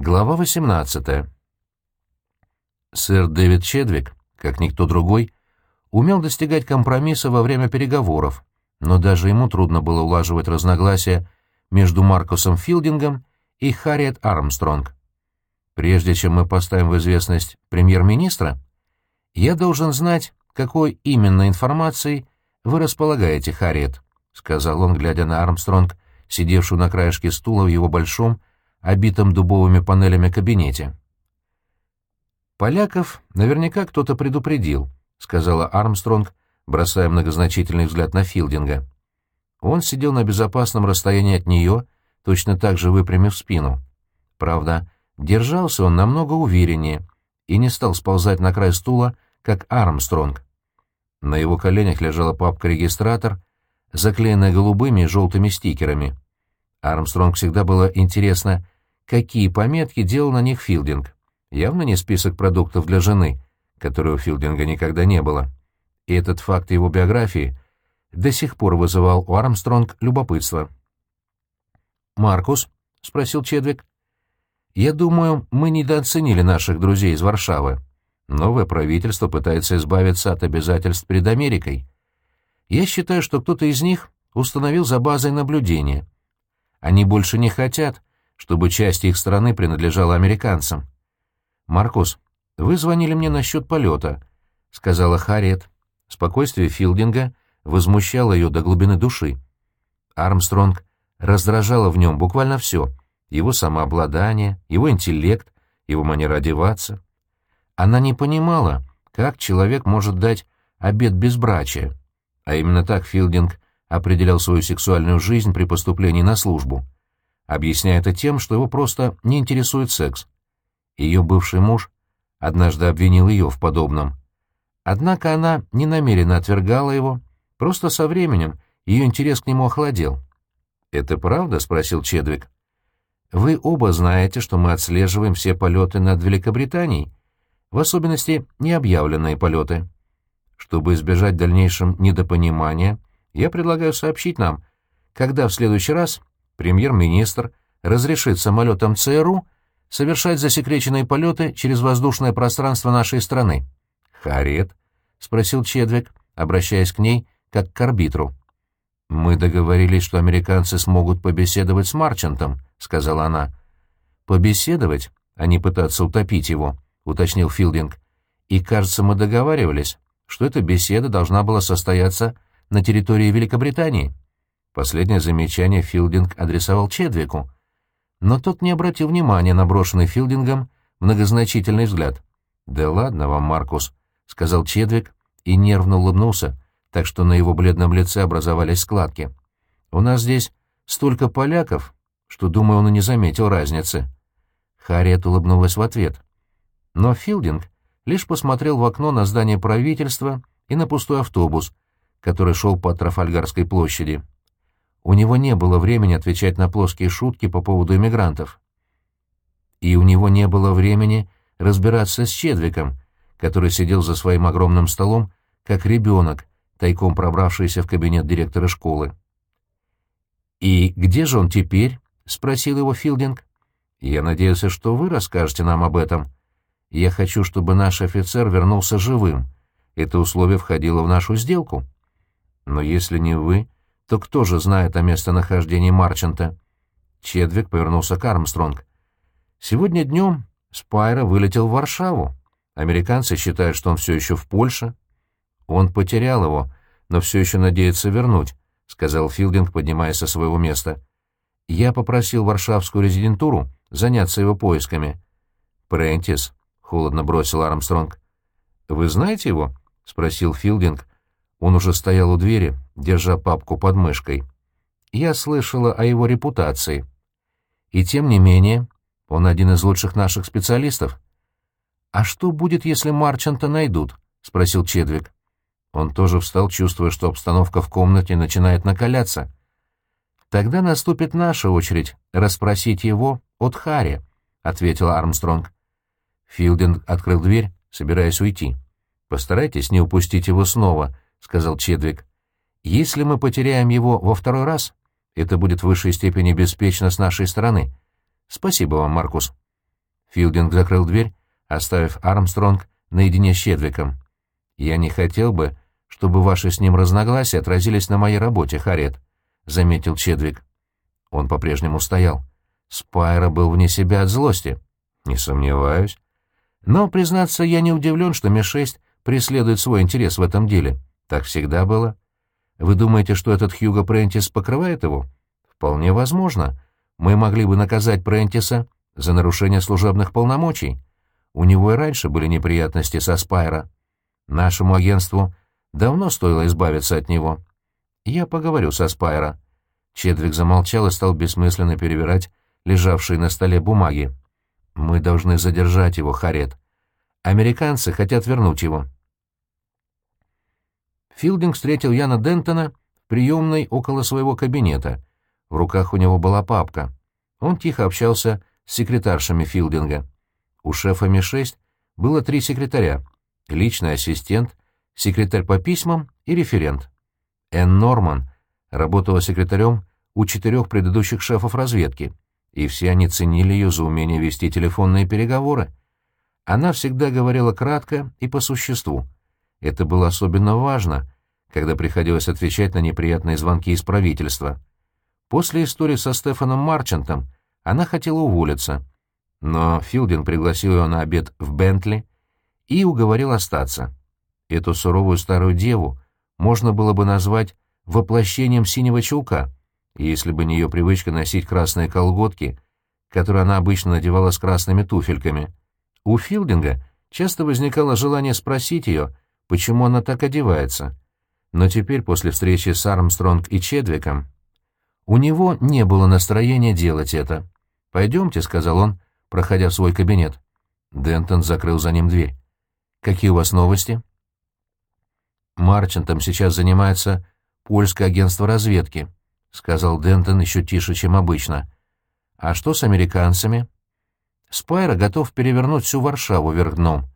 Глава 18. Сэр Дэвид Чедвик, как никто другой, умел достигать компромисса во время переговоров, но даже ему трудно было улаживать разногласия между Маркусом Филдингом и Харриет Армстронг. Прежде чем мы поставим в известность премьер-министра, я должен знать, какой именно информацией вы располагаете, Харриет, — сказал он, глядя на Армстронг, сидевшую на краешке стула в его большом, обитом дубовыми панелями кабинете. «Поляков наверняка кто-то предупредил», — сказала Армстронг, бросая многозначительный взгляд на Филдинга. Он сидел на безопасном расстоянии от нее, точно так же выпрямив спину. Правда, держался он намного увереннее и не стал сползать на край стула, как Армстронг. На его коленях лежала папка-регистратор, заклеенная голубыми и желтыми стикерами. Армстронг всегда было интересно, какие пометки делал на них Филдинг. Явно не список продуктов для жены, которой у Филдинга никогда не было. И этот факт его биографии до сих пор вызывал у Армстронг любопытство. «Маркус?» — спросил Чедвик. «Я думаю, мы недооценили наших друзей из Варшавы. Новое правительство пытается избавиться от обязательств перед Америкой. Я считаю, что кто-то из них установил за базой наблюдения. Они больше не хотят, чтобы часть их страны принадлежала американцам. «Маркус, вы звонили мне насчет полета», — сказала Харриет. Спокойствие Филдинга возмущало ее до глубины души. Армстронг раздражало в нем буквально все — его самообладание, его интеллект, его манера одеваться. Она не понимала, как человек может дать обет безбрачия, а именно так Филдинг определял свою сексуальную жизнь при поступлении на службу — объясняя это тем, что его просто не интересует секс. Ее бывший муж однажды обвинил ее в подобном. Однако она не намеренно отвергала его, просто со временем ее интерес к нему охладел. «Это правда?» — спросил Чедвик. «Вы оба знаете, что мы отслеживаем все полеты над Великобританией, в особенности необъявленные полеты. Чтобы избежать дальнейшем недопонимания, я предлагаю сообщить нам, когда в следующий раз премьер-министр разрешит самолетам ЦРУ совершать засекреченные полеты через воздушное пространство нашей страны. «Харет?» — спросил Чедвик, обращаясь к ней, как к арбитру. «Мы договорились, что американцы смогут побеседовать с Марчантом», — сказала она. «Побеседовать, а не пытаться утопить его», — уточнил Филдинг. «И, кажется, мы договаривались, что эта беседа должна была состояться на территории Великобритании». Последнее замечание Филдинг адресовал Чедвику, но тот не обратил внимания на брошенный Филдингом многозначительный взгляд. «Да ладно вам, Маркус», — сказал Чедвик и нервно улыбнулся, так что на его бледном лице образовались складки. «У нас здесь столько поляков, что, думаю, он и не заметил разницы». Харриет улыбнулась в ответ. Но Филдинг лишь посмотрел в окно на здание правительства и на пустой автобус, который шел по Трафальгарской площади. У него не было времени отвечать на плоские шутки по поводу иммигрантов. И у него не было времени разбираться с Чедвиком, который сидел за своим огромным столом, как ребенок, тайком пробравшийся в кабинет директора школы. «И где же он теперь?» — спросил его Филдинг. «Я надеялся, что вы расскажете нам об этом. Я хочу, чтобы наш офицер вернулся живым. Это условие входило в нашу сделку. Но если не вы, то кто же знает о местонахождении Марчанта? Чедвик повернулся к Армстронг. Сегодня днем Спайра вылетел в Варшаву. Американцы считают, что он все еще в Польше. Он потерял его, но все еще надеется вернуть, — сказал Филдинг, поднимаясь со своего места. Я попросил варшавскую резидентуру заняться его поисками. «Прентис», — холодно бросил Армстронг. «Вы знаете его?» — спросил Филдинг, он уже стоял у двери, держа папку под мышкой. Я слышала о его репутации. И тем не менее, он один из лучших наших специалистов. «А что будет, если Марчанта найдут?» — спросил Чедвик. Он тоже встал, чувствуя, что обстановка в комнате начинает накаляться. «Тогда наступит наша очередь расспросить его от Хари», — ответил Армстронг. Филдинг открыл дверь, собираясь уйти. «Постарайтесь не упустить его снова», — сказал Чедвик. «Если мы потеряем его во второй раз, это будет в высшей степени беспечно с нашей стороны. Спасибо вам, Маркус». Филдинг закрыл дверь, оставив Армстронг наедине с Щедвиком. «Я не хотел бы, чтобы ваши с ним разногласия отразились на моей работе, Харет», — заметил Чедвик. Он по-прежнему стоял. Спайра был вне себя от злости. «Не сомневаюсь. Но, признаться, я не удивлен, что Ми-6 преследует свой интерес в этом деле. Так всегда было. Вы думаете, что этот Хьюго Прентис покрывает его? Вполне возможно. Мы могли бы наказать Прентиса за нарушение служебных полномочий. У него и раньше были неприятности со Спайра. Нашему агентству давно стоило избавиться от него. Я поговорю со Спайра. Чедвик замолчал и стал бессмысленно перебирать лежавшие на столе бумаги. Мы должны задержать его, Харет. Американцы хотят вернуть его. Филдинг встретил Яна Дентона в приемной около своего кабинета. В руках у него была папка. Он тихо общался с секретаршами Филдинга. У шефа Ми-6 было три секретаря — личный ассистент, секретарь по письмам и референт. Энн Норман работала секретарем у четырех предыдущих шефов разведки, и все они ценили ее за умение вести телефонные переговоры. Она всегда говорила кратко и по существу — это было особенно важно, когда приходилось отвечать на неприятные звонки из правительства. После истории со Стефаном Марчантом она хотела уволиться, но Филдин пригласил ее на обед в Бентли и уговорил остаться. Эту суровую старую деву можно было бы назвать воплощением синего чулка, если бы не ее привычка носить красные колготки, которые она обычно надевала с красными туфельками. У Филдинга часто возникало желание спросить ее, почему она так одевается. Но теперь, после встречи с Армстронг и Чедвиком, у него не было настроения делать это. «Пойдемте», — сказал он, проходя в свой кабинет. Дентон закрыл за ним дверь. «Какие у вас новости?» «Марчантом сейчас занимается польское агентство разведки», — сказал Дентон еще тише, чем обычно. «А что с американцами?» «Спайра готов перевернуть всю Варшаву вверх дном.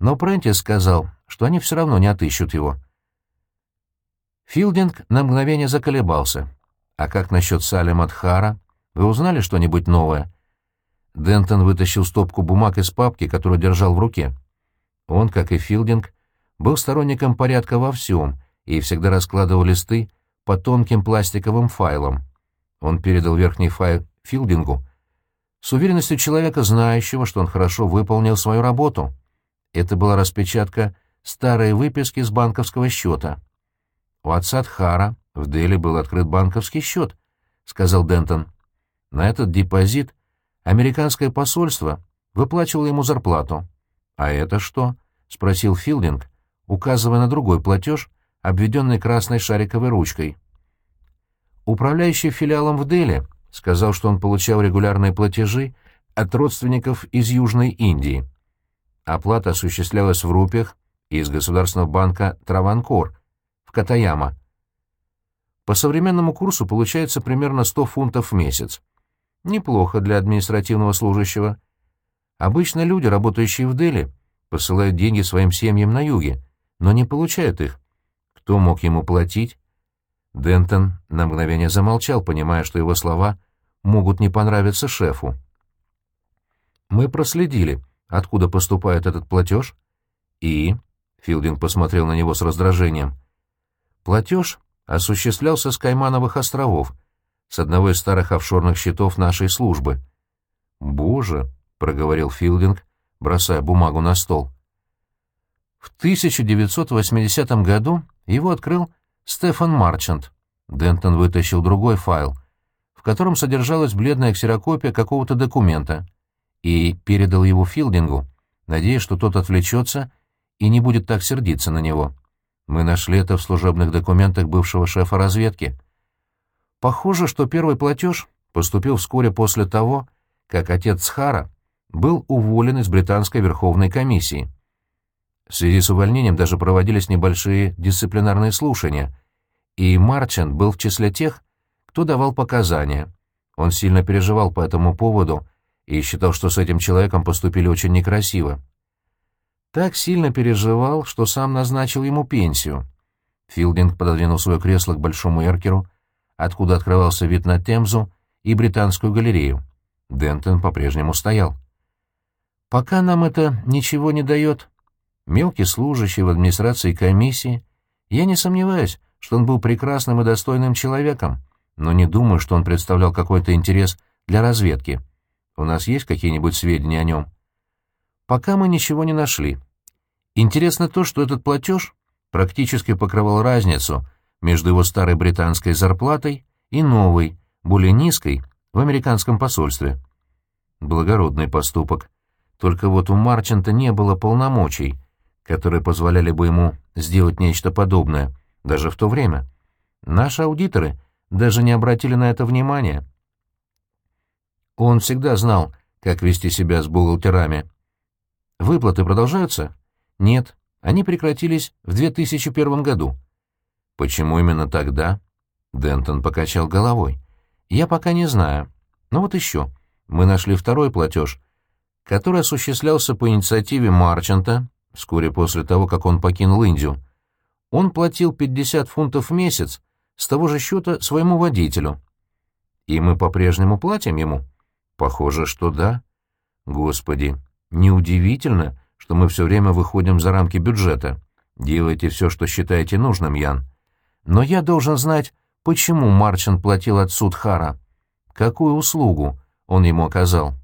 Но Прентис сказал, что они все равно не отыщут его. Филдинг на мгновение заколебался. «А как насчет Салема Тхара? Вы узнали что-нибудь новое?» Дентон вытащил стопку бумаг из папки, которую держал в руке. Он, как и Филдинг, был сторонником порядка во всем и всегда раскладывал листы по тонким пластиковым файлам. Он передал верхний файл Филдингу с уверенностью человека, знающего, что он хорошо выполнил свою работу. Это была распечатка старой выписки с банковского счета. «У отца Тхара в Дели был открыт банковский счет», — сказал Дентон. «На этот депозит американское посольство выплачивало ему зарплату». «А это что?» — спросил Филдинг, указывая на другой платеж, обведенный красной шариковой ручкой. Управляющий филиалом в Дели сказал, что он получал регулярные платежи от родственников из Южной Индии. Оплата осуществлялась в рупиях из Государственного банка Траванкор в Катаяма. По современному курсу получается примерно 100 фунтов в месяц. Неплохо для административного служащего. Обычно люди, работающие в Дели, посылают деньги своим семьям на юге, но не получают их. Кто мог ему платить? Дентон на мгновение замолчал, понимая, что его слова могут не понравиться шефу. Мы проследили, откуда поступает этот платеж? И... Филдинг посмотрел на него с раздражением. Платеж осуществлялся с Каймановых островов, с одного из старых офшорных счетов нашей службы. «Боже!» — проговорил Филдинг, бросая бумагу на стол. В 1980 году его открыл Стефан Марчант. Дентон вытащил другой файл, в котором содержалась бледная ксерокопия какого-то документа — и передал его Филдингу, надеясь, что тот отвлечется и не будет так сердиться на него. Мы нашли это в служебных документах бывшего шефа разведки. Похоже, что первый платеж поступил вскоре после того, как отец Схара был уволен из британской Верховной комиссии. В связи с увольнением даже проводились небольшие дисциплинарные слушания, и Марчант был в числе тех, кто давал показания. Он сильно переживал по этому поводу и считал, что с этим человеком поступили очень некрасиво. Так сильно переживал, что сам назначил ему пенсию. Филдинг пододвинул свое кресло к большому эркеру, откуда открывался вид на Темзу и Британскую галерею. Дентон по-прежнему стоял. Пока нам это ничего не дает. Мелкий служащий в администрации комиссии. Я не сомневаюсь, что он был прекрасным и достойным человеком, но не думаю, что он представлял какой-то интерес для разведки. У нас есть какие-нибудь сведения о нем? Пока мы ничего не нашли. Интересно то, что этот платеж практически покрывал разницу между его старой британской зарплатой и новой, более низкой, в американском посольстве. Благородный поступок. Только вот у Марчанта не было полномочий, которые позволяли бы ему сделать нечто подобное, даже в то время. Наши аудиторы даже не обратили на это внимания. Он всегда знал, как вести себя с бухгалтерами. Выплаты продолжаются? Нет, они прекратились в 2001 году. Почему именно тогда? Дентон покачал головой. Я пока не знаю. Но вот еще. Мы нашли второй платеж, который осуществлялся по инициативе Марчанта вскоре после того, как он покинул Индию. Он платил 50 фунтов в месяц с того же счета своему водителю. И мы по-прежнему платим ему? Похоже, что да. Господи, неудивительно, что мы все время выходим за рамки бюджета. Делайте все, что считаете нужным, Ян. Но я должен знать, почему Марчин платил от Судхара. Какую услугу он ему оказал?